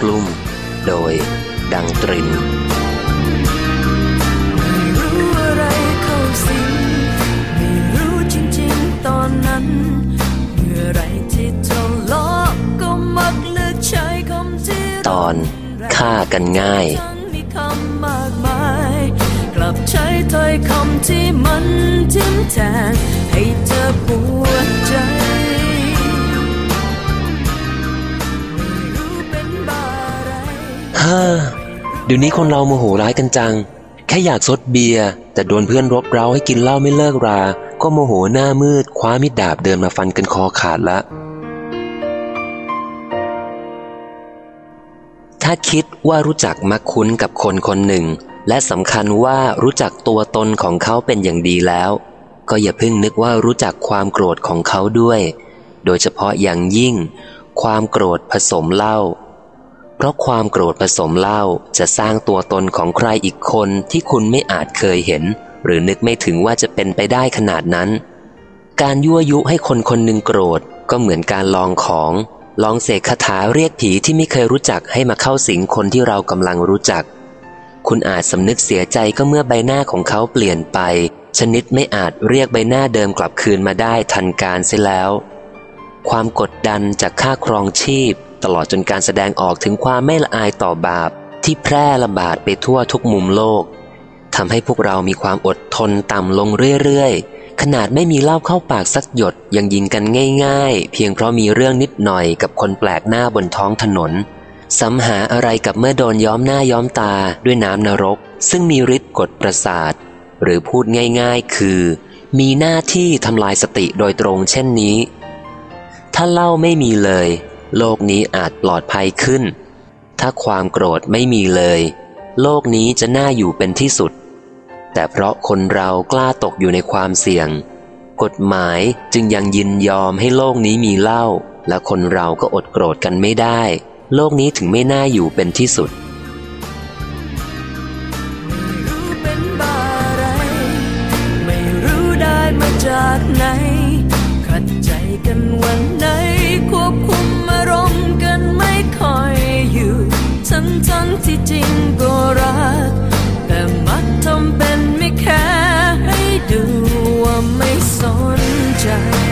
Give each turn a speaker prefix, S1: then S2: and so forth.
S1: กลุ่ม โดย ดังตริน
S2: ไม่รู้อะไรเข้าสิงไม่รู้จริงๆตอนนั้นเมื่อไรที่ทะเลาะก็มักเลือกใช้คำที่
S1: ตอนฆ่ากันง่าย
S2: ทั้งมีคำมากมาย กลับใช้ถ้อยคำที่มันทิ่มแทงให้เธอปวดใจ
S1: ฮ่าเดี๋ยวนี้คนเราโมโหร้ายกันจัง แค่อยากซดเบียร์แต่โดนเพื่อนรบเร้าให้กินเหล้าไม่เลิกรา ก็โมโหหน้ามืด คว้ามิดดาบเดินมาฟันกันคอขาดละ ถ้าคิดว่ารู้จักมักคุ้นกับคนคนหนึ่ง และสำคัญว่ารู้จักตัวตนของเขาเป็นอย่างดีแล้ว ก็อย่าเพิ่งนึกว่ารู้จักความโกรธของเขาด้วย โดยเฉพาะอย่างยิ่ง ความโกรธผสมเหล้า เพราะความโกรธผสมเล้าจะสร้างตัวตนของใครอีกคนที่คุณไม่อาจเคยเห็น หรือนึกไม่ถึงว่าจะเป็นไปได้ขนาดนั้น การยั่วยุให้คนคนหนึ่งโกรธก็เหมือนการลองของ ลองเสกคาถาเรียกผีที่ไม่เคยรู้จักให้มาเข้าสิงคนที่เรากำลังรู้จัก คุณอาจสำนึกเสียใจก็เมื่อใบหน้าของเขาเปลี่ยนไป ชนิดไม่อาจเรียกใบหน้าเดิมกลับคืนมาได้ทันการเสียแล้ว ความกดดันจากค่าครองชีพ ตลอดจนการแสดงออกถึงความไม่ละอายต่อบาปที่แพร่ระบาดไปทั่วทุกมุมโลกทำให้พวกเรามีความอดทนต่ำลงเรื่อยๆ ขนาดไม่มีเหล้าเข้าปากสักหยดยังยิงกันง่าย ๆ เพียงเพราะมีเรื่องนิดหน่อยกับคนแปลกหน้าบนท้องถนนสัมหาอะไรกับเมื่อโดนย้อมหน้าย้อมตาด้วยน้ำนรก ซึ่งมีฤทธิ์กดประสาท หรือพูดง่ายๆ คือ มีหน้าที่ทำลายสติโดยตรงเช่นนี้ ถ้าเล้าไม่มีเลย โลกนี้อาจปลอดภัยขึ้น ถ้าความโกรธไม่มีเลย โลกนี้จะน่าอยู่เป็นที่สุด แต่เพราะคนเรากล้าตกอยู่ในความเสี่ยง กฎหมายจึงยังยินยอมให้โลกนี้มีเหล้าและคนเราก็อดโกรธกันไม่ได้ โลกนี้ถึงไม่น่าอยู่เป็นที่สุด
S2: ไม่รู้เป็นบาไรไม่รู้ได้มาจากไหน ที่จริงก็รัก แต่มักทำเป็นไม่แค่ให้ดูว่าไม่สนใจ